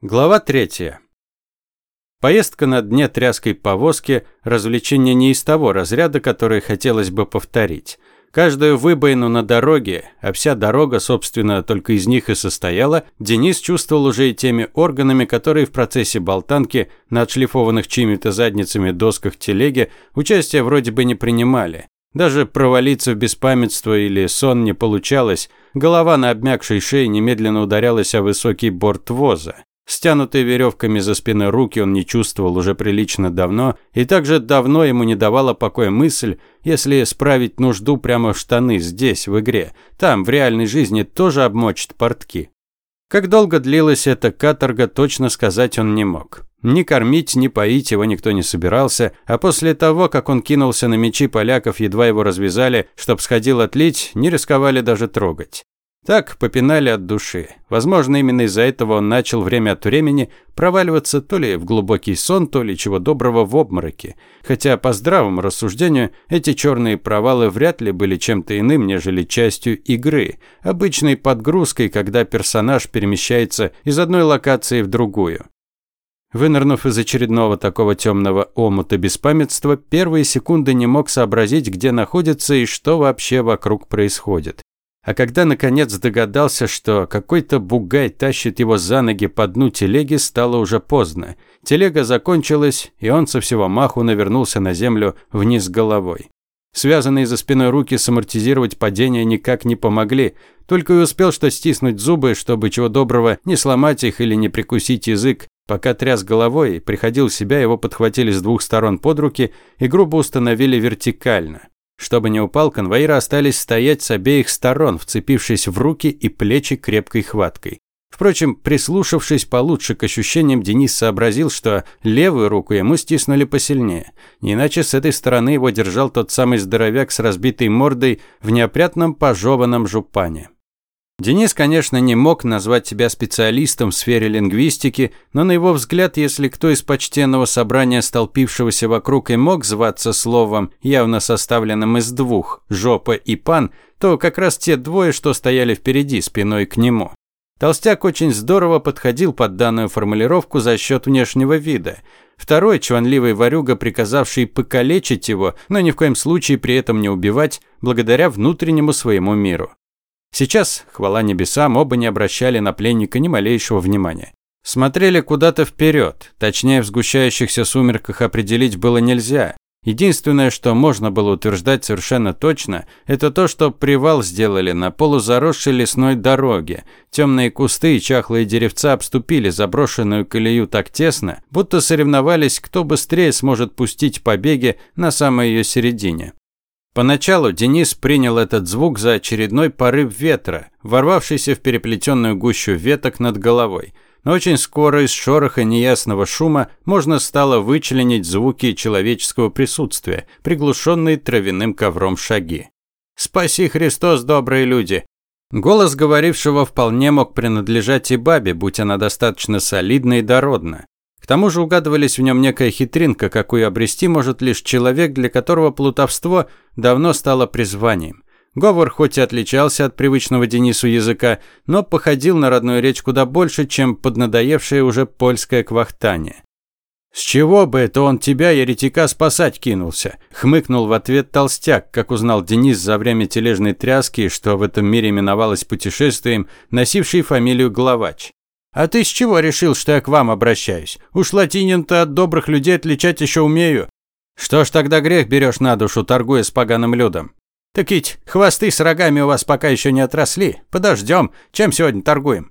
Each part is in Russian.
Глава третья. Поездка на дне тряской повозки – развлечение не из того разряда, которое хотелось бы повторить. Каждую выбоину на дороге, а вся дорога, собственно, только из них и состояла, Денис чувствовал уже и теми органами, которые в процессе болтанки на отшлифованных чьими-то задницами досках телеги участия вроде бы не принимали. Даже провалиться в беспамятство или сон не получалось, голова на обмякшей шее немедленно ударялась о высокий борт воза. Стянутые веревками за спиной руки он не чувствовал уже прилично давно, и также давно ему не давала покоя мысль, если справить нужду прямо в штаны здесь, в игре, там, в реальной жизни, тоже обмочит портки. Как долго длилась эта каторга, точно сказать он не мог. Ни кормить, ни поить его никто не собирался, а после того, как он кинулся на мечи поляков, едва его развязали, чтоб сходил отлить, не рисковали даже трогать. Так попинали от души. Возможно, именно из-за этого он начал время от времени проваливаться то ли в глубокий сон, то ли чего доброго в обмороке. Хотя по здравому рассуждению эти черные провалы вряд ли были чем-то иным, нежели частью игры, обычной подгрузкой, когда персонаж перемещается из одной локации в другую. Вынырнув из очередного такого темного омута беспамятства, первые секунды не мог сообразить, где находится и что вообще вокруг происходит. А когда наконец догадался, что какой-то бугай тащит его за ноги по дну телеги, стало уже поздно. Телега закончилась, и он со всего маху навернулся на землю вниз головой. Связанные за спиной руки самортизировать падение никак не помогли. Только и успел что стиснуть зубы, чтобы чего доброго не сломать их или не прикусить язык. Пока тряс головой приходил в себя, его подхватили с двух сторон под руки и грубо установили вертикально. Чтобы не упал, конвоиры остались стоять с обеих сторон, вцепившись в руки и плечи крепкой хваткой. Впрочем, прислушавшись получше к ощущениям, Денис сообразил, что левую руку ему стиснули посильнее. Не иначе с этой стороны его держал тот самый здоровяк с разбитой мордой в неопрятном пожеванном жупане. Денис, конечно, не мог назвать себя специалистом в сфере лингвистики, но на его взгляд, если кто из почтенного собрания, столпившегося вокруг, и мог зваться словом, явно составленным из двух «жопа» и «пан», то как раз те двое, что стояли впереди, спиной к нему. Толстяк очень здорово подходил под данную формулировку за счет внешнего вида. Второй, чванливый ворюга, приказавший покалечить его, но ни в коем случае при этом не убивать, благодаря внутреннему своему миру. Сейчас, хвала небесам, оба не обращали на пленника ни малейшего внимания. Смотрели куда-то вперед, точнее в сгущающихся сумерках определить было нельзя. Единственное, что можно было утверждать совершенно точно, это то, что привал сделали на полузаросшей лесной дороге. Темные кусты и чахлые деревца обступили заброшенную колею так тесно, будто соревновались, кто быстрее сможет пустить побеги на самой ее середине. Поначалу Денис принял этот звук за очередной порыв ветра, ворвавшийся в переплетенную гущу веток над головой. Но очень скоро из шороха неясного шума можно стало вычленить звуки человеческого присутствия, приглушенные травяным ковром шаги. «Спаси Христос, добрые люди!» Голос говорившего вполне мог принадлежать и бабе, будь она достаточно солидна и дородна тому же угадывались в нем некая хитринка, какую обрести может лишь человек, для которого плутовство давно стало призванием. Говор хоть и отличался от привычного Денису языка, но походил на родную речь куда больше, чем поднадоевшее уже польское квахтание. «С чего бы это он тебя, еретика, спасать кинулся?» – хмыкнул в ответ толстяк, как узнал Денис за время тележной тряски, что в этом мире именовалось путешествием, носивший фамилию Главач. «А ты с чего решил, что я к вам обращаюсь? Уж латинин-то от добрых людей отличать еще умею. Что ж тогда грех берешь на душу, торгуя с поганым людом? Так ведь хвосты с рогами у вас пока еще не отросли. Подождем. Чем сегодня торгуем?»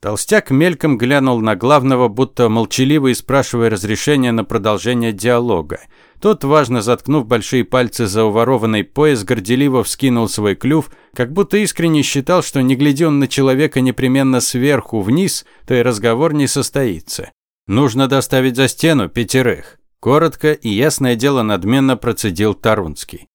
Толстяк мельком глянул на главного, будто молчаливо и спрашивая разрешения на продолжение диалога. Тот, важно заткнув большие пальцы за уворованный пояс, горделиво вскинул свой клюв, как будто искренне считал, что не глядя он на человека непременно сверху вниз, то и разговор не состоится. «Нужно доставить за стену пятерых», – коротко и ясное дело надменно процедил Тарунский.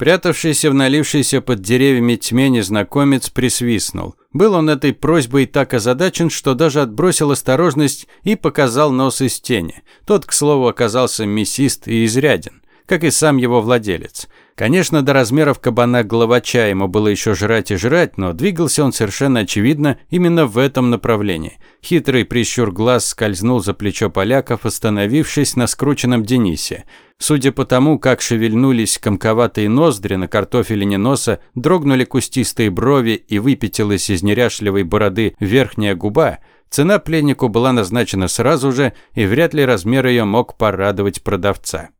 Прятавшийся в налившейся под деревьями тьме незнакомец присвистнул. Был он этой просьбой так озадачен, что даже отбросил осторожность и показал нос из тени. Тот, к слову, оказался мясист и изряден. Как и сам его владелец. Конечно, до размеров кабана-главача ему было еще жрать и жрать, но двигался он совершенно очевидно именно в этом направлении. Хитрый прищур глаз скользнул за плечо поляков, остановившись на скрученном Денисе. Судя по тому, как шевельнулись комковатые ноздри на картофелине носа, дрогнули кустистые брови и выпятилась из неряшливой бороды верхняя губа, цена пленнику была назначена сразу же, и вряд ли размер ее мог порадовать продавца.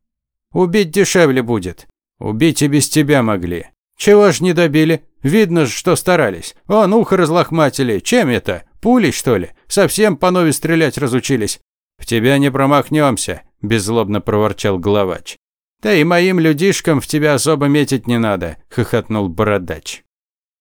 «Убить дешевле будет», Убить и без тебя могли. Чего ж не добили? Видно ж, что старались. Вон, ухо разлохматили. Чем это? Пулей, что ли? Совсем по нове стрелять разучились. В тебя не промахнемся, беззлобно проворчал главач. Да и моим людишкам в тебя особо метить не надо, хохотнул бородач.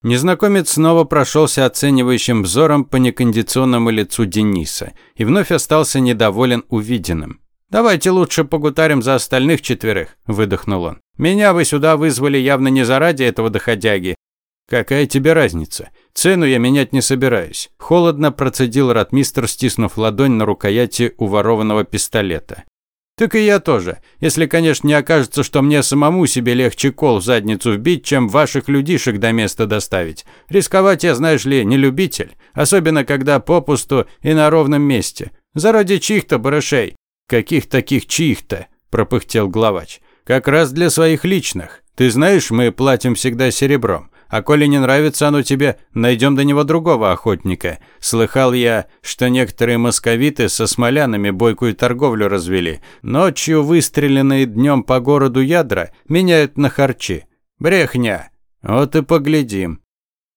Незнакомец снова прошелся оценивающим взором по некондиционному лицу Дениса и вновь остался недоволен увиденным. «Давайте лучше погутарим за остальных четверых», – выдохнул он. «Меня вы сюда вызвали явно не заради этого доходяги». «Какая тебе разница? Цену я менять не собираюсь», – холодно процедил ратмистр, стиснув ладонь на рукояти уворованного пистолета. «Так и я тоже. Если, конечно, не окажется, что мне самому себе легче кол в задницу вбить, чем ваших людишек до места доставить. Рисковать я, знаешь ли, не любитель. Особенно, когда попусту и на ровном месте. Заради чьих-то барышей. «Каких таких чьих-то?» – пропыхтел главач. «Как раз для своих личных. Ты знаешь, мы платим всегда серебром. А коли не нравится оно тебе, найдем до него другого охотника. Слыхал я, что некоторые московиты со смолянами бойкую торговлю развели. Ночью выстреленные днем по городу ядра меняют на харчи. Брехня. Вот и поглядим.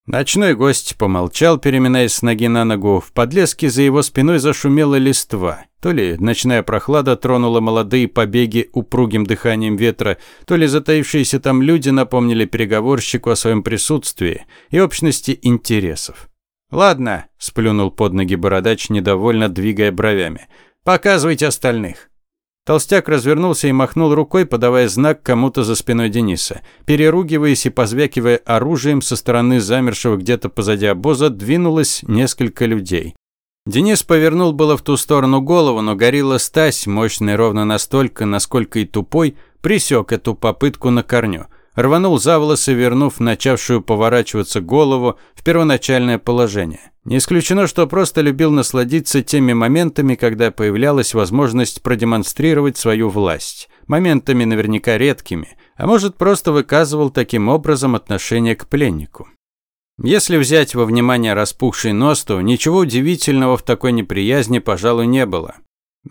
Ночной гость помолчал, переминаясь с ноги на ногу. В подлеске за его спиной зашумела листва. То ли ночная прохлада тронула молодые побеги упругим дыханием ветра, то ли затаившиеся там люди напомнили переговорщику о своем присутствии и общности интересов. «Ладно», – сплюнул под ноги бородач, недовольно двигая бровями. «Показывайте остальных». Толстяк развернулся и махнул рукой, подавая знак кому-то за спиной Дениса. Переругиваясь и позвякивая оружием, со стороны замершего где-то позади обоза двинулось несколько людей. Денис повернул было в ту сторону голову, но горилла Стась, мощный ровно настолько, насколько и тупой, присек эту попытку на корню рванул за волосы, вернув начавшую поворачиваться голову в первоначальное положение. Не исключено, что просто любил насладиться теми моментами, когда появлялась возможность продемонстрировать свою власть. Моментами наверняка редкими, а может просто выказывал таким образом отношение к пленнику. Если взять во внимание распухший нос, то ничего удивительного в такой неприязни, пожалуй, не было.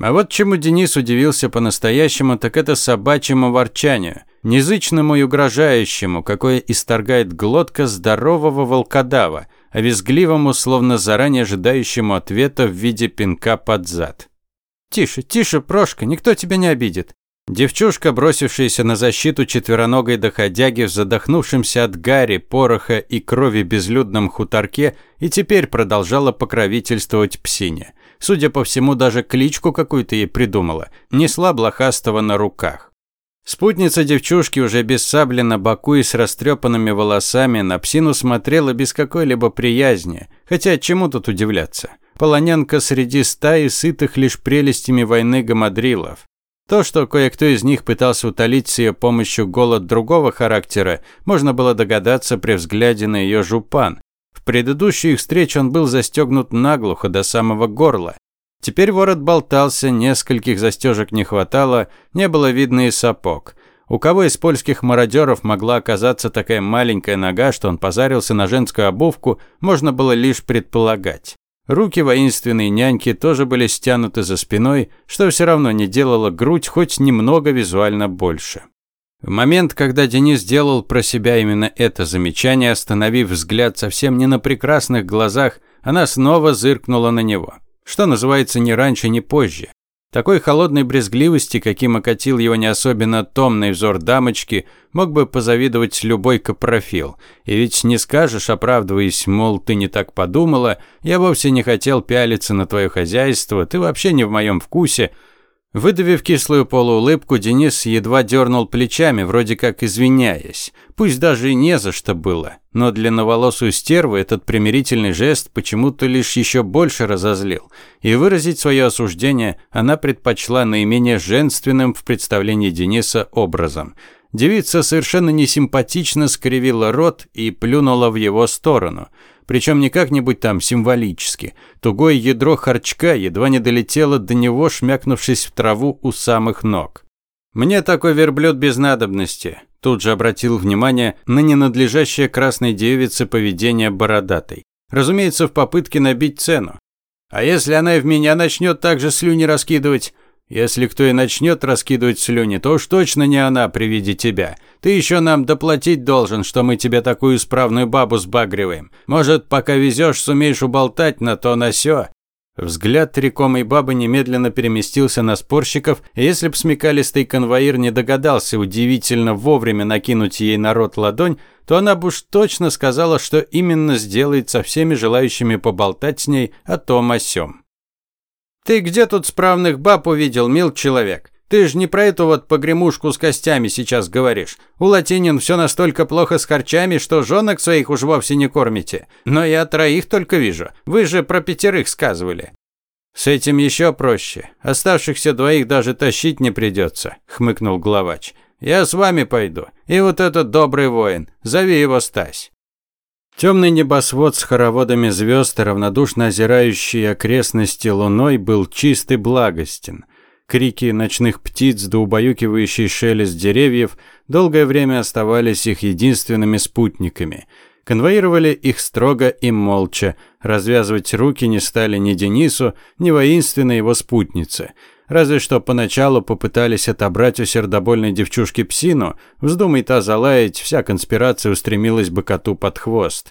А вот чему Денис удивился по-настоящему, так это собачьему ворчанию, незычному и угрожающему, какое исторгает глотка здорового волкодава, а визгливому, словно заранее ожидающему ответа в виде пинка под зад. «Тише, тише, Прошка, никто тебя не обидит». Девчушка, бросившаяся на защиту четвероногой доходяги в задохнувшемся от гари, пороха и крови безлюдном хуторке, и теперь продолжала покровительствовать псине – Судя по всему, даже кличку какую-то ей придумала. Несла блохастого на руках. Спутница девчушки уже без сабли на боку и с растрепанными волосами на псину смотрела без какой-либо приязни. Хотя чему тут удивляться? Полонянка среди стаи сытых лишь прелестями войны гамадрилов. То, что кое-кто из них пытался утолить с ее помощью голод другого характера, можно было догадаться при взгляде на ее жупан, в предыдущую их встречу он был застегнут наглухо до самого горла. Теперь ворот болтался, нескольких застежек не хватало, не было видно и сапог. У кого из польских мародеров могла оказаться такая маленькая нога, что он позарился на женскую обувку, можно было лишь предполагать. Руки воинственной няньки тоже были стянуты за спиной, что все равно не делало грудь хоть немного визуально больше. В момент, когда Денис сделал про себя именно это замечание, остановив взгляд совсем не на прекрасных глазах, она снова зыркнула на него. Что называется, ни раньше, ни позже. Такой холодной брезгливости, каким окатил его не особенно томный взор дамочки, мог бы позавидовать любой капрофил. И ведь не скажешь, оправдываясь, мол, ты не так подумала, я вовсе не хотел пялиться на твое хозяйство, ты вообще не в моем вкусе. Выдавив кислую полуулыбку, Денис едва дернул плечами, вроде как извиняясь. Пусть даже и не за что было, но длинноволосую стерву этот примирительный жест почему-то лишь еще больше разозлил. И выразить свое осуждение она предпочла наименее женственным в представлении Дениса образом. Девица совершенно несимпатично скривила рот и плюнула в его сторону – причем не как-нибудь там символически. Тугое ядро харчка едва не долетело до него, шмякнувшись в траву у самых ног. «Мне такой верблюд без надобности», – тут же обратил внимание на ненадлежащее красной девице поведение бородатой. Разумеется, в попытке набить цену. «А если она и в меня начнет так же слюни раскидывать?» Если кто и начнет раскидывать слюни, то уж точно не она при виде тебя. Ты еще нам доплатить должен, что мы тебе такую исправную бабу сбагриваем. Может, пока везешь, сумеешь уболтать на то на сё». Взгляд трекомой бабы немедленно переместился на спорщиков, и если б смекалистый конвоир не догадался удивительно вовремя накинуть ей на рот ладонь, то она бы уж точно сказала, что именно сделает со всеми желающими поболтать с ней о том о сём. Ты где тут справных баб увидел, мил человек? Ты ж не про эту вот погремушку с костями сейчас говоришь. У латинин все настолько плохо с харчами, что женок своих уж вовсе не кормите. Но я троих только вижу. Вы же про пятерых сказывали. С этим еще проще. Оставшихся двоих даже тащить не придется, хмыкнул главач. Я с вами пойду. И вот этот добрый воин, зови его Стась. Темный небосвод с хороводами звезд равнодушно озирающий окрестности луной был чист и благостен. Крики ночных птиц да убаюкивающий шелест деревьев долгое время оставались их единственными спутниками. Конвоировали их строго и молча, развязывать руки не стали ни Денису, ни воинственной его спутнице. Разве что поначалу попытались отобрать у сердобольной девчушки псину, вздумай та залаять, вся конспирация устремилась бы коту под хвост.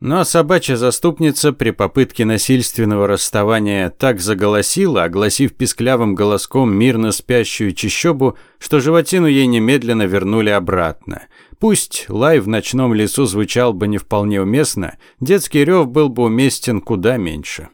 Но собачья заступница при попытке насильственного расставания так заголосила, огласив писклявым голоском мирно спящую чищобу, что животину ей немедленно вернули обратно. Пусть лай в ночном лесу звучал бы не вполне уместно, детский рев был бы уместен куда меньше.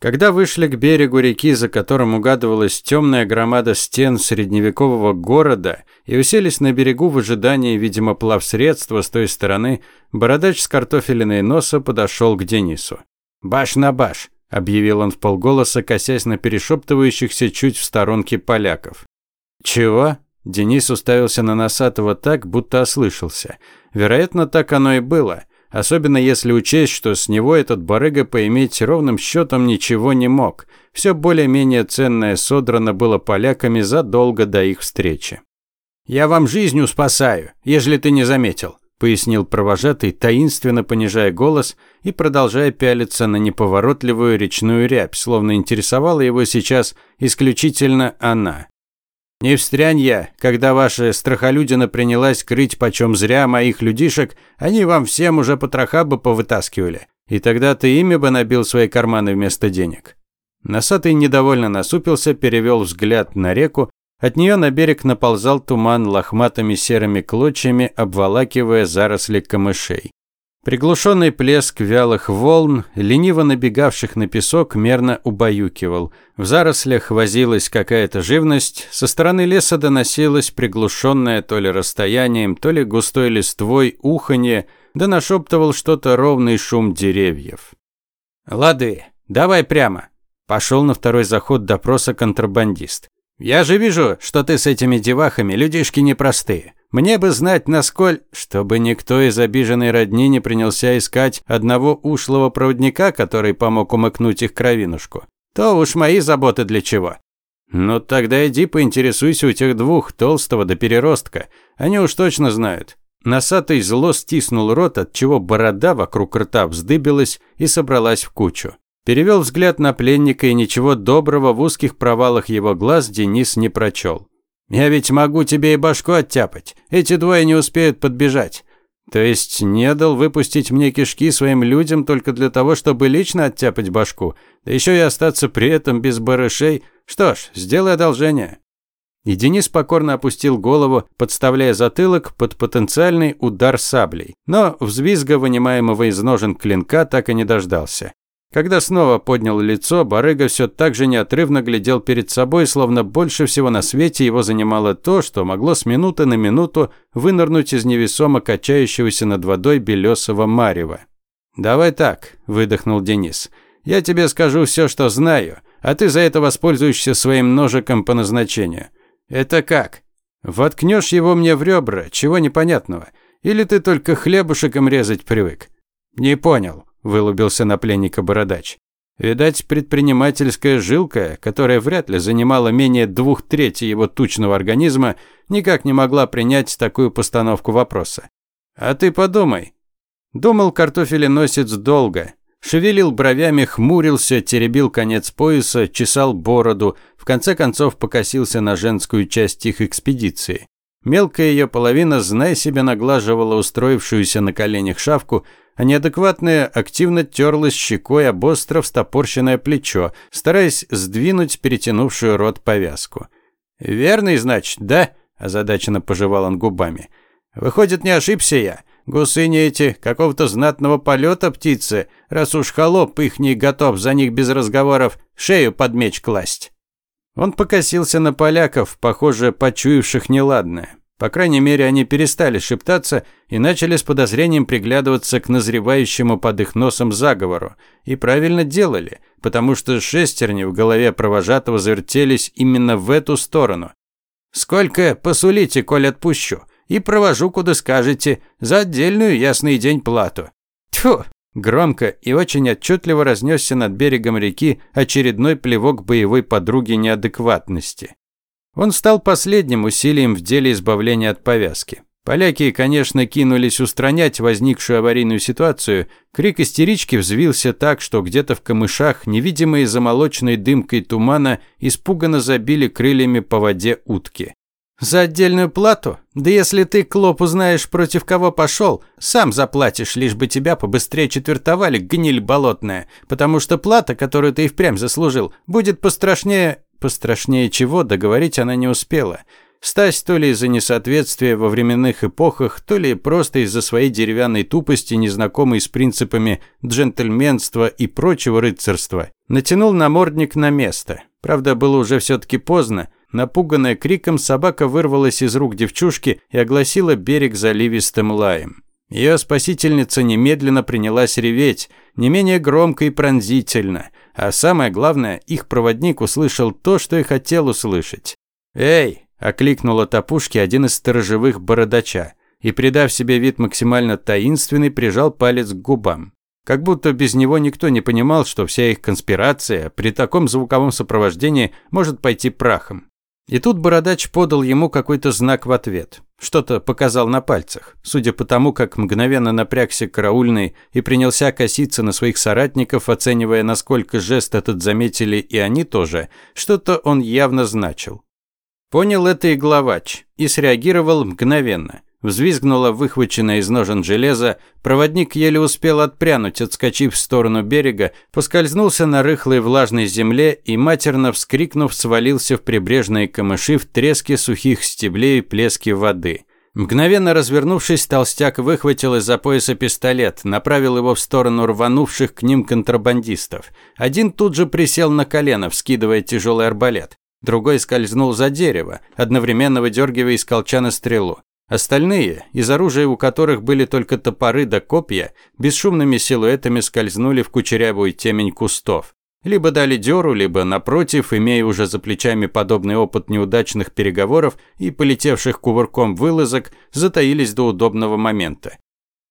Когда вышли к берегу реки, за которым угадывалась темная громада стен средневекового города, и уселись на берегу в ожидании, видимо, плавсредства с той стороны, бородач с картофелиной носа подошел к Денису. «Баш на баш!» – объявил он в полголоса, косясь на перешептывающихся чуть в сторонке поляков. «Чего?» – Денис уставился на Носатого так, будто ослышался. Вероятно, так оно и было – Особенно если учесть, что с него этот барыга поиметь ровным счетом ничего не мог. Все более-менее ценное содрано было поляками задолго до их встречи. «Я вам жизнью спасаю, ежели ты не заметил», пояснил провожатый, таинственно понижая голос и продолжая пялиться на неповоротливую речную рябь, словно интересовала его сейчас исключительно она. Не встрянь я, когда ваша страхолюдина принялась крыть почем зря моих людишек, они вам всем уже потроха бы повытаскивали. И тогда ты ими бы набил свои карманы вместо денег. Носатый недовольно насупился, перевел взгляд на реку. От нее на берег наползал туман лохматыми серыми клочьями, обволакивая заросли камышей. Приглушенный плеск вялых волн, лениво набегавших на песок, мерно убаюкивал. В зарослях возилась какая-то живность, со стороны леса доносилось приглушенное то ли расстоянием, то ли густой листвой уханье, да нашептывал что-то ровный шум деревьев. «Лады, давай прямо», – пошел на второй заход допроса контрабандист. «Я же вижу, что ты с этими девахами людишки непростые. Мне бы знать, насколько... Чтобы никто из обиженной родни не принялся искать одного ушлого проводника, который помог умыкнуть их кровинушку. То уж мои заботы для чего. Ну тогда иди поинтересуйся у тех двух, толстого до переростка. Они уж точно знают. Носатый зло стиснул рот, от чего борода вокруг рта вздыбилась и собралась в кучу. Перевел взгляд на пленника, и ничего доброго в узких провалах его глаз Денис не прочел. Я ведь могу тебе и башку оттяпать. Эти двое не успеют подбежать. То есть не дал выпустить мне кишки своим людям только для того, чтобы лично оттяпать башку, да еще и остаться при этом без барышей. Что ж, сделай одолжение. И Денис покорно опустил голову, подставляя затылок под потенциальный удар саблей. Но взвизга, вынимаемого из ножен клинка, так и не дождался. Когда снова поднял лицо, барыга все так же неотрывно глядел перед собой, словно больше всего на свете его занимало то, что могло с минуты на минуту вынырнуть из невесомо качающегося над водой белесого марева. «Давай так», – выдохнул Денис. «Я тебе скажу все, что знаю, а ты за это воспользуешься своим ножиком по назначению». «Это как?» «Воткнешь его мне в ребра, чего непонятного? Или ты только хлебушеком резать привык?» «Не понял», – вылубился на пленника бородач. Видать, предпринимательская жилка, которая вряд ли занимала менее двух трети его тучного организма, никак не могла принять такую постановку вопроса. «А ты подумай». Думал картофеленосец долго. Шевелил бровями, хмурился, теребил конец пояса, чесал бороду, в конце концов покосился на женскую часть их экспедиции. Мелкая ее половина, зная себя, наглаживала устроившуюся на коленях шавку, а неадекватная активно терлась щекой об остро встопорщенное плечо, стараясь сдвинуть перетянувшую рот повязку. «Верный, значит, да?» – озадаченно пожевал он губами. «Выходит, не ошибся я. Гусыни эти, какого-то знатного полета птицы, раз уж холоп их не готов за них без разговоров шею под меч класть». Он покосился на поляков, похоже, почуявших неладное. По крайней мере, они перестали шептаться и начали с подозрением приглядываться к назревающему под их носом заговору. И правильно делали, потому что шестерни в голове провожатого завертелись именно в эту сторону. «Сколько посулите, коль отпущу, и провожу, куда скажете, за отдельную ясный день плату». Тьфу! Громко и очень отчетливо разнесся над берегом реки очередной плевок боевой подруги неадекватности. Он стал последним усилием в деле избавления от повязки. Поляки, конечно, кинулись устранять возникшую аварийную ситуацию. Крик истерички взвился так, что где-то в камышах, невидимые за молочной дымкой тумана, испуганно забили крыльями по воде утки. «За отдельную плату? Да если ты, Клоп, узнаешь, против кого пошел, сам заплатишь, лишь бы тебя побыстрее четвертовали, гниль болотная, потому что плата, которую ты и впрямь заслужил, будет пострашнее Пострашнее чего договорить она не успела. Стась то ли из-за несоответствия во временных эпохах, то ли просто из-за своей деревянной тупости, незнакомой с принципами джентльменства и прочего рыцарства, натянул намордник на место. Правда, было уже все-таки поздно. Напуганная криком, собака вырвалась из рук девчушки и огласила берег заливистым лаем. Ее спасительница немедленно принялась реветь, не менее громко и пронзительно – а самое главное, их проводник услышал то, что и хотел услышать. «Эй!» – окликнул от опушки один из сторожевых бородача и, придав себе вид максимально таинственный, прижал палец к губам. Как будто без него никто не понимал, что вся их конспирация при таком звуковом сопровождении может пойти прахом. И тут бородач подал ему какой-то знак в ответ. Что-то показал на пальцах. Судя по тому, как мгновенно напрягся караульный и принялся коситься на своих соратников, оценивая, насколько жест этот заметили и они тоже, что-то он явно значил. Понял это и главач, и среагировал мгновенно – Взвизгнуло выхваченное из ножен железо, проводник еле успел отпрянуть, отскочив в сторону берега, поскользнулся на рыхлой влажной земле и, матерно вскрикнув, свалился в прибрежные камыши в треске сухих стеблей и плеске воды. Мгновенно развернувшись, толстяк выхватил из-за пояса пистолет, направил его в сторону рванувших к ним контрабандистов. Один тут же присел на колено, вскидывая тяжелый арбалет. Другой скользнул за дерево, одновременно выдергивая из колчана стрелу. Остальные, из оружия у которых были только топоры да копья, бесшумными силуэтами скользнули в кучерявую темень кустов. Либо дали дёру, либо, напротив, имея уже за плечами подобный опыт неудачных переговоров и полетевших кувырком вылазок, затаились до удобного момента.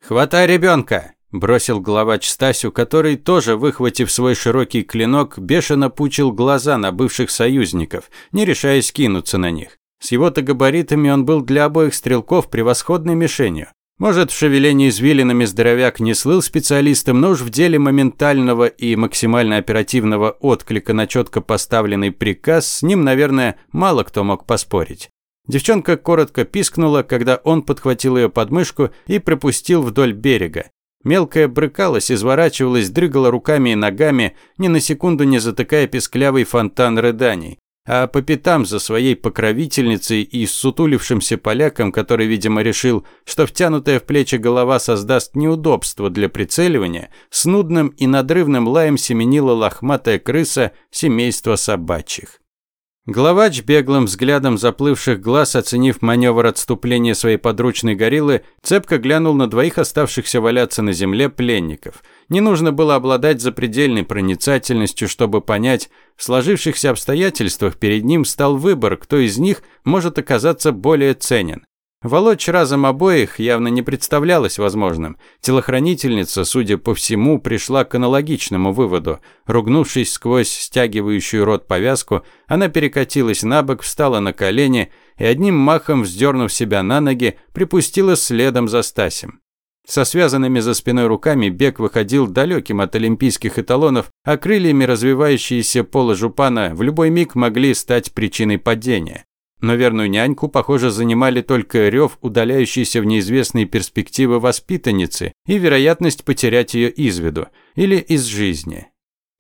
«Хватай ребенка!» – бросил главач Стасю, который, тоже выхватив свой широкий клинок, бешено пучил глаза на бывших союзников, не решаясь кинуться на них. С его-то габаритами он был для обоих стрелков превосходной мишенью. Может, в шевелении извилинами здоровяк не слыл специалистом, но уж в деле моментального и максимально оперативного отклика на четко поставленный приказ с ним, наверное, мало кто мог поспорить. Девчонка коротко пискнула, когда он подхватил ее подмышку и пропустил вдоль берега. Мелкая брыкалась, изворачивалась, дрыгала руками и ногами, ни на секунду не затыкая песклявый фонтан рыданий. А по пятам за своей покровительницей и сутулившимся поляком, который, видимо, решил, что втянутая в плечи голова создаст неудобство для прицеливания, с нудным и надрывным лаем семенила лохматая крыса семейства собачьих. Главач беглым взглядом заплывших глаз, оценив маневр отступления своей подручной гориллы, цепко глянул на двоих оставшихся валяться на земле пленников. Не нужно было обладать запредельной проницательностью, чтобы понять, в сложившихся обстоятельствах перед ним стал выбор, кто из них может оказаться более ценен. Волочь разом обоих явно не представлялось возможным. Телохранительница, судя по всему, пришла к аналогичному выводу. Ругнувшись сквозь стягивающую рот повязку, она перекатилась на бок, встала на колени и одним махом, вздернув себя на ноги, припустила следом за Стасем. Со связанными за спиной руками бег выходил далеким от олимпийских эталонов, а крыльями развивающиеся полы жупана в любой миг могли стать причиной падения. Но верную няньку, похоже, занимали только рев, удаляющийся в неизвестные перспективы воспитанницы и вероятность потерять ее из виду или из жизни.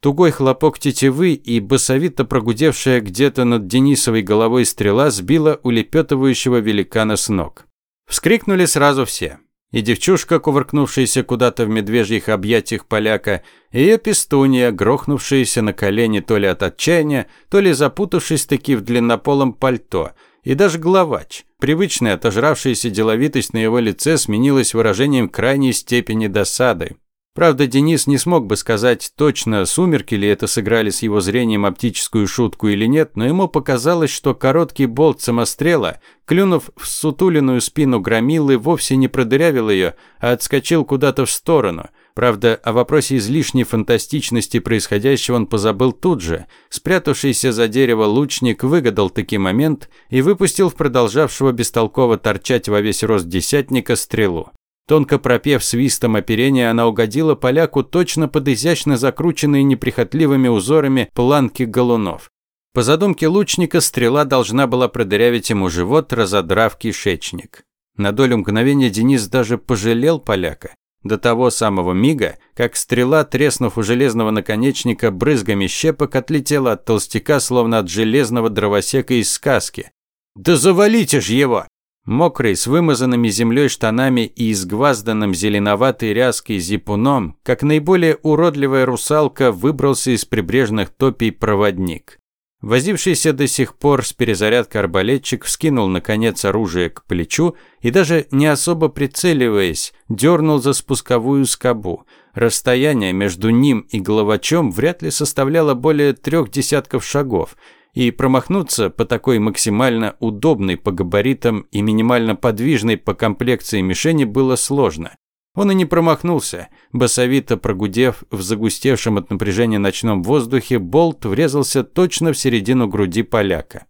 Тугой хлопок тетивы и басовито прогудевшая где-то над Денисовой головой стрела сбила улепетывающего великана с ног. Вскрикнули сразу все. И девчушка, кувыркнувшаяся куда-то в медвежьих объятиях поляка, и ее пестунья, грохнувшаяся на колени то ли от отчаяния, то ли запутавшись таки в длиннополом пальто, и даже главач. Привычная отожравшаяся деловитость на его лице сменилась выражением крайней степени досады. Правда, Денис не смог бы сказать точно, сумерки ли это сыграли с его зрением оптическую шутку или нет, но ему показалось, что короткий болт самострела, клюнув в сутуленную спину громилы, вовсе не продырявил ее, а отскочил куда-то в сторону. Правда, о вопросе излишней фантастичности происходящего он позабыл тут же. Спрятавшийся за дерево лучник выгадал таки момент и выпустил в продолжавшего бестолково торчать во весь рост десятника стрелу. Тонко пропев свистом оперения, она угодила поляку точно под изящно закрученные неприхотливыми узорами планки галунов. По задумке лучника стрела должна была продырявить ему живот, разодрав кишечник. На долю мгновения Денис даже пожалел поляка. До того самого мига, как стрела, треснув у железного наконечника брызгами щепок, отлетела от толстяка, словно от железного дровосека из сказки. «Да завалите ж его!» Мокрый, с вымазанными землей штанами и изгвазданным зеленоватой ряской зипуном, как наиболее уродливая русалка, выбрался из прибрежных топий проводник. Возившийся до сих пор с перезарядкой арбалетчик вскинул, наконец, оружие к плечу и, даже не особо прицеливаясь, дернул за спусковую скобу. Расстояние между ним и головачом вряд ли составляло более трех десятков шагов – и промахнуться по такой максимально удобной по габаритам и минимально подвижной по комплекции мишени было сложно. Он и не промахнулся. Басовито прогудев в загустевшем от напряжения ночном воздухе, болт врезался точно в середину груди поляка.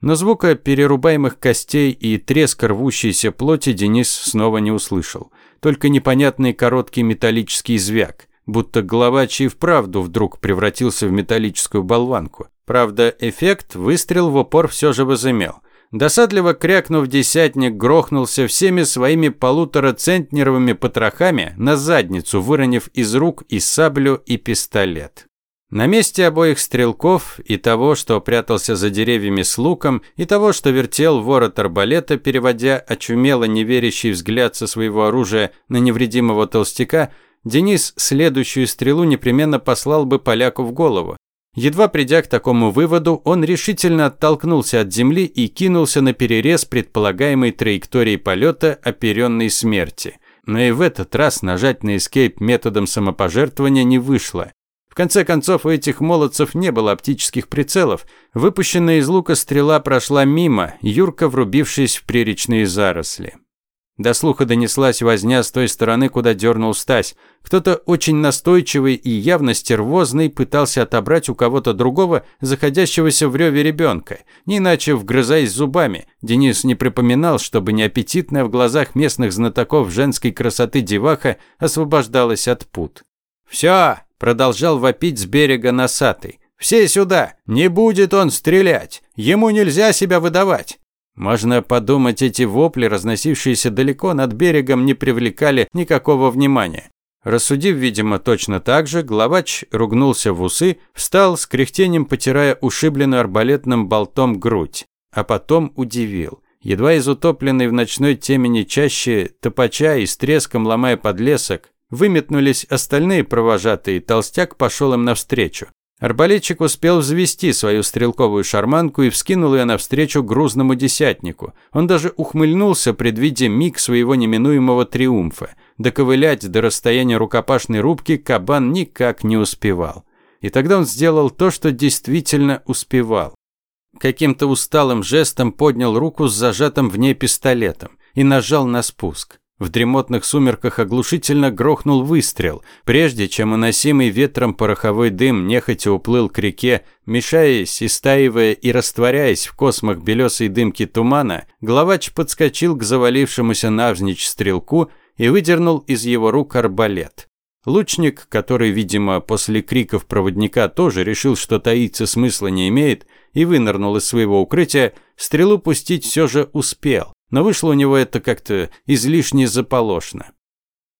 Но звука перерубаемых костей и треска рвущейся плоти Денис снова не услышал. Только непонятный короткий металлический звяк, будто главач и вправду вдруг превратился в металлическую болванку. Правда, эффект выстрел в упор все же возымел. Досадливо крякнув, десятник грохнулся всеми своими полуторацентнеровыми потрохами на задницу, выронив из рук и саблю, и пистолет. На месте обоих стрелков, и того, что прятался за деревьями с луком, и того, что вертел ворот арбалета, переводя очумело неверящий взгляд со своего оружия на невредимого толстяка, Денис следующую стрелу непременно послал бы поляку в голову. Едва придя к такому выводу, он решительно оттолкнулся от земли и кинулся на перерез предполагаемой траектории полета оперенной смерти. Но и в этот раз нажать на эскейп методом самопожертвования не вышло. В конце концов, у этих молодцев не было оптических прицелов. Выпущенная из лука стрела прошла мимо, юрко врубившись в приречные заросли. До слуха донеслась возня с той стороны, куда дернул Стась. Кто-то очень настойчивый и явно стервозный пытался отобрать у кого-то другого заходящегося в реве ребенка, не иначе вгрызаясь зубами. Денис не припоминал, чтобы неаппетитная в глазах местных знатоков женской красоты деваха освобождалась от пут. «Все!» – продолжал вопить с берега носатый. «Все сюда! Не будет он стрелять! Ему нельзя себя выдавать!» Можно подумать, эти вопли, разносившиеся далеко над берегом, не привлекали никакого внимания. Рассудив, видимо, точно так же, главач ругнулся в усы, встал с кряхтением, потирая ушибленную арбалетным болтом грудь, а потом удивил. Едва из утопленной в ночной темени чаще топача и с треском ломая подлесок, выметнулись остальные провожатые, толстяк пошел им навстречу. Арбалетчик успел взвести свою стрелковую шарманку и вскинул ее навстречу грузному десятнику. Он даже ухмыльнулся, предвидя миг своего неминуемого триумфа. Доковылять до расстояния рукопашной рубки кабан никак не успевал. И тогда он сделал то, что действительно успевал. Каким-то усталым жестом поднял руку с зажатым в ней пистолетом и нажал на спуск. В дремотных сумерках оглушительно грохнул выстрел, прежде чем уносимый ветром пороховой дым нехотя уплыл к реке, мешаясь, истаивая и растворяясь в космах белесой дымки тумана, главач подскочил к завалившемуся навзничь стрелку и выдернул из его рук арбалет. Лучник, который, видимо, после криков проводника тоже решил, что таиться смысла не имеет, и вынырнул из своего укрытия, стрелу пустить все же успел но вышло у него это как-то излишне заполошно.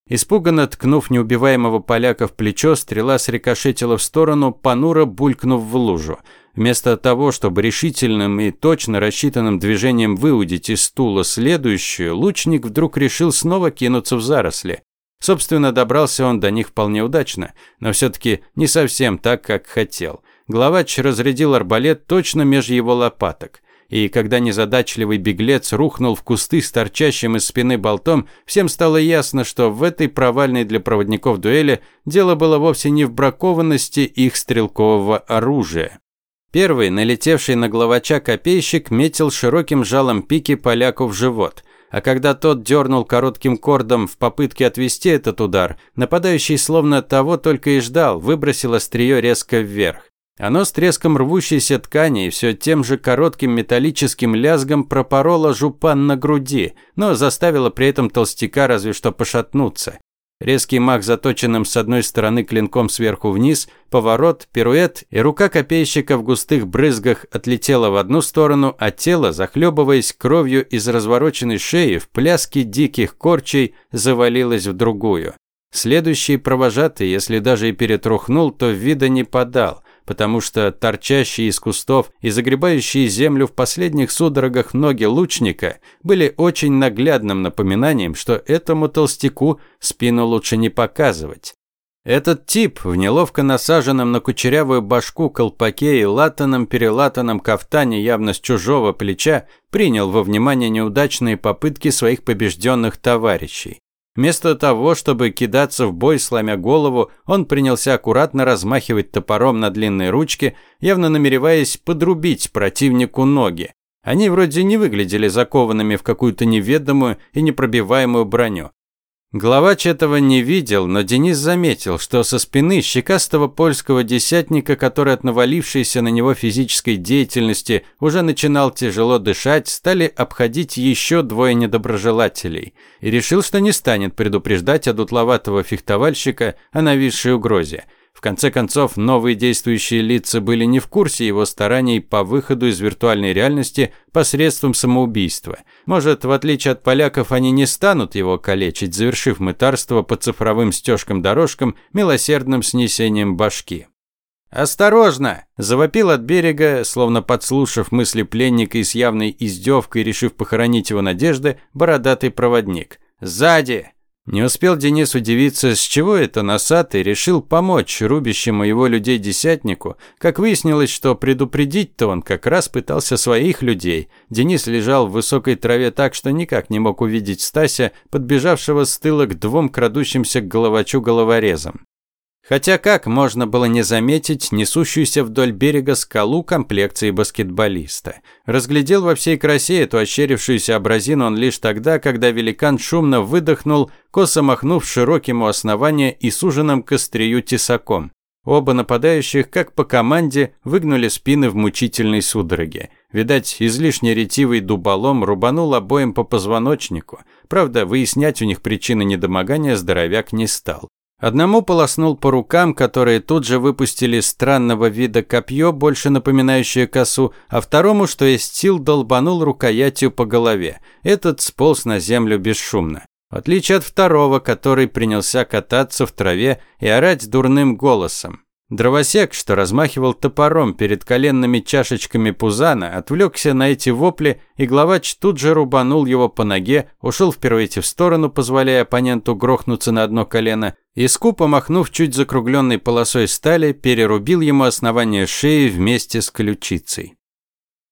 Испуганно ткнув неубиваемого поляка в плечо, стрела срикошетила в сторону, понуро булькнув в лужу. Вместо того, чтобы решительным и точно рассчитанным движением выудить из стула следующую, лучник вдруг решил снова кинуться в заросли. Собственно, добрался он до них вполне удачно, но все-таки не совсем так, как хотел. Главач разрядил арбалет точно меж его лопаток и когда незадачливый беглец рухнул в кусты с торчащим из спины болтом, всем стало ясно, что в этой провальной для проводников дуэли дело было вовсе не в бракованности их стрелкового оружия. Первый, налетевший на главача копейщик, метил широким жалом пики поляку в живот. А когда тот дернул коротким кордом в попытке отвести этот удар, нападающий словно того только и ждал, выбросил острие резко вверх. Оно с треском рвущейся ткани и все тем же коротким металлическим лязгом пропороло жупан на груди, но заставило при этом толстяка разве что пошатнуться. Резкий мах заточенным с одной стороны клинком сверху вниз, поворот, пируэт, и рука копейщика в густых брызгах отлетела в одну сторону, а тело, захлебываясь кровью из развороченной шеи, в пляске диких корчей завалилось в другую. Следующий провожатый, если даже и перетрухнул, то вида не подал потому что торчащие из кустов и загребающие землю в последних судорогах ноги лучника были очень наглядным напоминанием, что этому толстяку спину лучше не показывать. Этот тип в неловко насаженном на кучерявую башку колпаке и латаном-перелатанном кафтане явно с чужого плеча принял во внимание неудачные попытки своих побежденных товарищей. Вместо того, чтобы кидаться в бой, сломя голову, он принялся аккуратно размахивать топором на длинной ручке, явно намереваясь подрубить противнику ноги. Они вроде не выглядели закованными в какую-то неведомую и непробиваемую броню. Главач этого не видел, но Денис заметил, что со спины щекастого польского десятника, который от навалившейся на него физической деятельности уже начинал тяжело дышать, стали обходить еще двое недоброжелателей. И решил, что не станет предупреждать одутловатого фехтовальщика о нависшей угрозе. Конце концов, новые действующие лица были не в курсе его стараний по выходу из виртуальной реальности посредством самоубийства. Может, в отличие от поляков, они не станут его калечить, завершив мытарство по цифровым стежкам-дорожкам милосердным снесением башки. «Осторожно!» – завопил от берега, словно подслушав мысли пленника и с явной издевкой, решив похоронить его надежды, бородатый проводник. «Сзади!» Не успел Денис удивиться, с чего это носатый решил помочь рубящему его людей десятнику, как выяснилось, что предупредить-то он как раз пытался своих людей. Денис лежал в высокой траве так, что никак не мог увидеть Стася, подбежавшего с тыла к двум крадущимся к головачу головорезам. Хотя как можно было не заметить несущуюся вдоль берега скалу комплекции баскетболиста. Разглядел во всей красе эту ощерившуюся образину он лишь тогда, когда великан шумно выдохнул, косо махнув широким у основания и суженным к острию тесаком. Оба нападающих, как по команде, выгнули спины в мучительной судороге. Видать, излишне ретивый дуболом рубанул обоим по позвоночнику. Правда, выяснять у них причины недомогания здоровяк не стал. Одному полоснул по рукам, которые тут же выпустили странного вида копье, больше напоминающее косу, а второму, что есть сил, долбанул рукоятью по голове. Этот сполз на землю бесшумно. В отличие от второго, который принялся кататься в траве и орать дурным голосом. Дровосек, что размахивал топором перед коленными чашечками пузана, отвлекся на эти вопли, и главач тут же рубанул его по ноге, ушел впервые в сторону, позволяя оппоненту грохнуться на одно колено, и скупо махнув чуть закругленной полосой стали, перерубил ему основание шеи вместе с ключицей.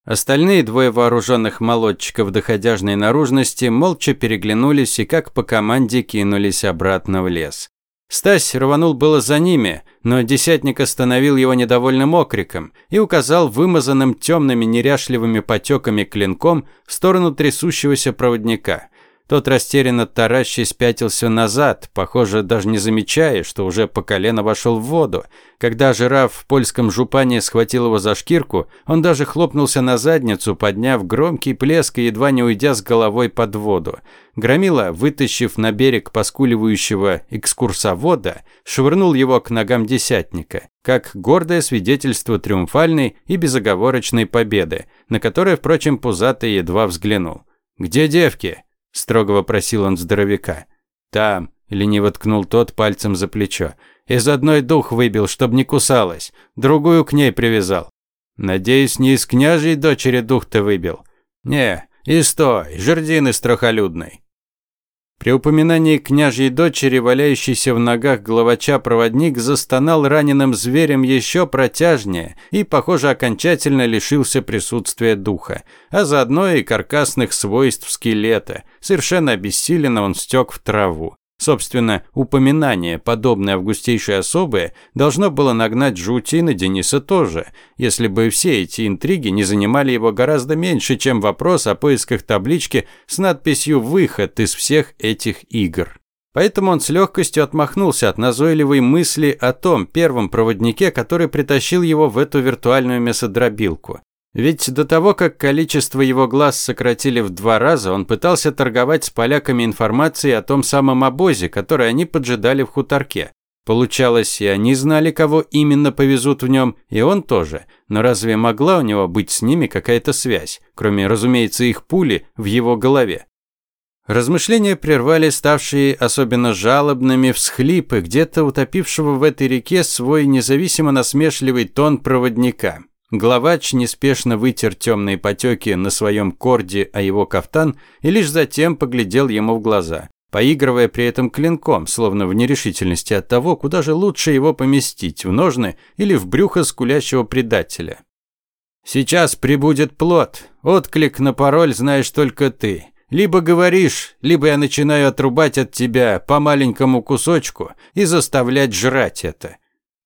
Остальные двое вооруженных молодчиков доходяжной наружности молча переглянулись и как по команде кинулись обратно в лес. Стась рванул было за ними, но десятник остановил его недовольным окриком и указал вымазанным темными неряшливыми потеками клинком в сторону трясущегося проводника. Тот растерянно таращись пятился назад, похоже, даже не замечая, что уже по колено вошел в воду. Когда жираф в польском жупане схватил его за шкирку, он даже хлопнулся на задницу, подняв громкий плеск и едва не уйдя с головой под воду. Громила, вытащив на берег поскуливающего экскурсовода, швырнул его к ногам десятника, как гордое свидетельство триумфальной и безоговорочной победы, на которое, впрочем, Пузатый едва взглянул. «Где девки?» Строго вопросил он здоровяка. Там, лениво ткнул тот пальцем за плечо. Из одной дух выбил, чтоб не кусалась, другую к ней привязал. Надеюсь, не из княжей дочери дух ты выбил. Не, из той, жердины страхолюдной. При упоминании княжьей дочери, валяющейся в ногах главача проводник, застонал раненым зверем еще протяжнее и, похоже, окончательно лишился присутствия духа, а заодно и каркасных свойств скелета. Совершенно обессиленно он стек в траву. Собственно, упоминание, подобное августейшей особы, должно было нагнать жути на Дениса тоже, если бы все эти интриги не занимали его гораздо меньше, чем вопрос о поисках таблички с надписью «Выход из всех этих игр». Поэтому он с легкостью отмахнулся от назойливой мысли о том первом проводнике, который притащил его в эту виртуальную мясодробилку. Ведь до того, как количество его глаз сократили в два раза, он пытался торговать с поляками информацией о том самом обозе, который они поджидали в хуторке. Получалось, и они знали, кого именно повезут в нем, и он тоже. Но разве могла у него быть с ними какая-то связь, кроме, разумеется, их пули в его голове? Размышления прервали ставшие особенно жалобными всхлипы где-то утопившего в этой реке свой независимо насмешливый тон проводника. Главач неспешно вытер темные потеки на своем корде о его кафтан и лишь затем поглядел ему в глаза, поигрывая при этом клинком, словно в нерешительности от того, куда же лучше его поместить, в ножны или в брюхо скулящего предателя. «Сейчас прибудет плод. Отклик на пароль знаешь только ты. Либо говоришь, либо я начинаю отрубать от тебя по маленькому кусочку и заставлять жрать это.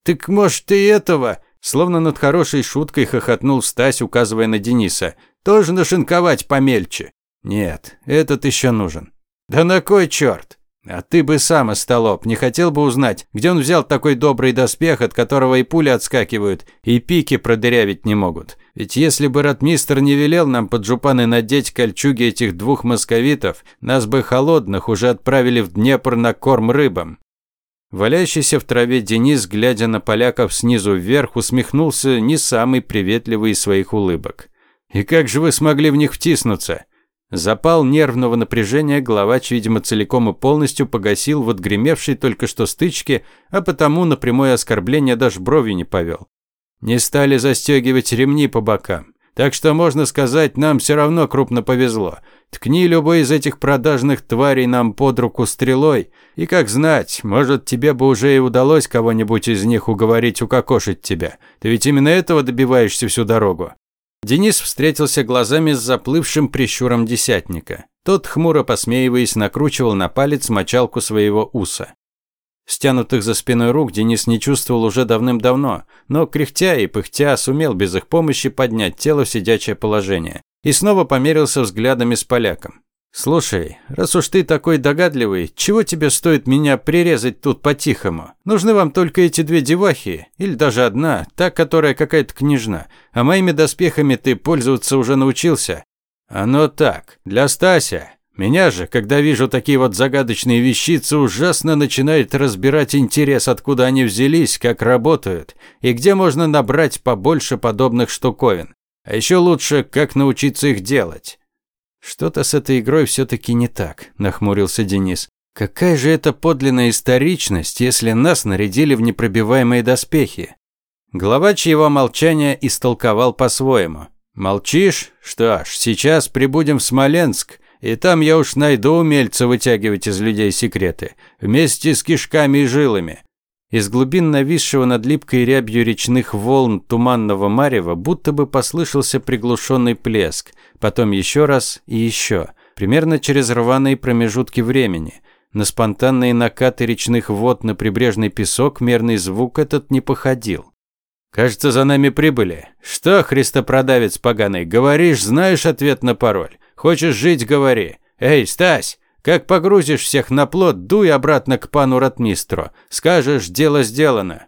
Так может и этого?» Словно над хорошей шуткой хохотнул Стась, указывая на Дениса. «Тоже нашинковать помельче». «Нет, этот еще нужен». «Да на кой черт?» «А ты бы сам, остолоп, не хотел бы узнать, где он взял такой добрый доспех, от которого и пули отскакивают, и пики продырявить не могут? Ведь если бы ратмистр не велел нам под жупаны надеть кольчуги этих двух московитов, нас бы холодных уже отправили в Днепр на корм рыбам». Валяющийся в траве Денис, глядя на поляков снизу вверх, усмехнулся не самый приветливый из своих улыбок. «И как же вы смогли в них втиснуться?» Запал нервного напряжения главач, видимо, целиком и полностью погасил в отгремевшей только что стычке, а потому на прямое оскорбление даже брови не повел. Не стали застегивать ремни по бокам. Так что, можно сказать, нам все равно крупно повезло. Ткни любой из этих продажных тварей нам под руку стрелой, и как знать, может, тебе бы уже и удалось кого-нибудь из них уговорить укокошить тебя. Ты ведь именно этого добиваешься всю дорогу. Денис встретился глазами с заплывшим прищуром десятника. Тот, хмуро посмеиваясь, накручивал на палец мочалку своего уса. Стянутых за спиной рук Денис не чувствовал уже давным-давно, но кряхтя и пыхтя сумел без их помощи поднять тело в сидячее положение. И снова померился взглядами с поляком. «Слушай, раз уж ты такой догадливый, чего тебе стоит меня прирезать тут по-тихому? Нужны вам только эти две девахи, или даже одна, та, которая какая-то княжна, а моими доспехами ты пользоваться уже научился?» «Оно так, для Стася, меня же, когда вижу такие вот загадочные вещицы, ужасно начинает разбирать интерес, откуда они взялись, как работают, и где можно набрать побольше подобных штуковин. А еще лучше, как научиться их делать. Что-то с этой игрой все-таки не так, нахмурился Денис. Какая же это подлинная историчность, если нас нарядили в непробиваемые доспехи? Глава чьего молчания истолковал по-своему. Молчишь? Что ж, сейчас прибудем в Смоленск, и там я уж найду умельца вытягивать из людей секреты, вместе с кишками и жилами. Из глубин нависшего над липкой рябью речных волн туманного марева будто бы послышался приглушенный плеск, потом еще раз и еще, примерно через рваные промежутки времени. На спонтанные накаты речных вод на прибрежный песок мерный звук этот не походил. «Кажется, за нами прибыли. Что, христопродавец поганый, говоришь, знаешь ответ на пароль? Хочешь жить – говори. Эй, Стась, как погрузишь всех на плот, дуй обратно к пану Ратмистру. Скажешь, дело сделано.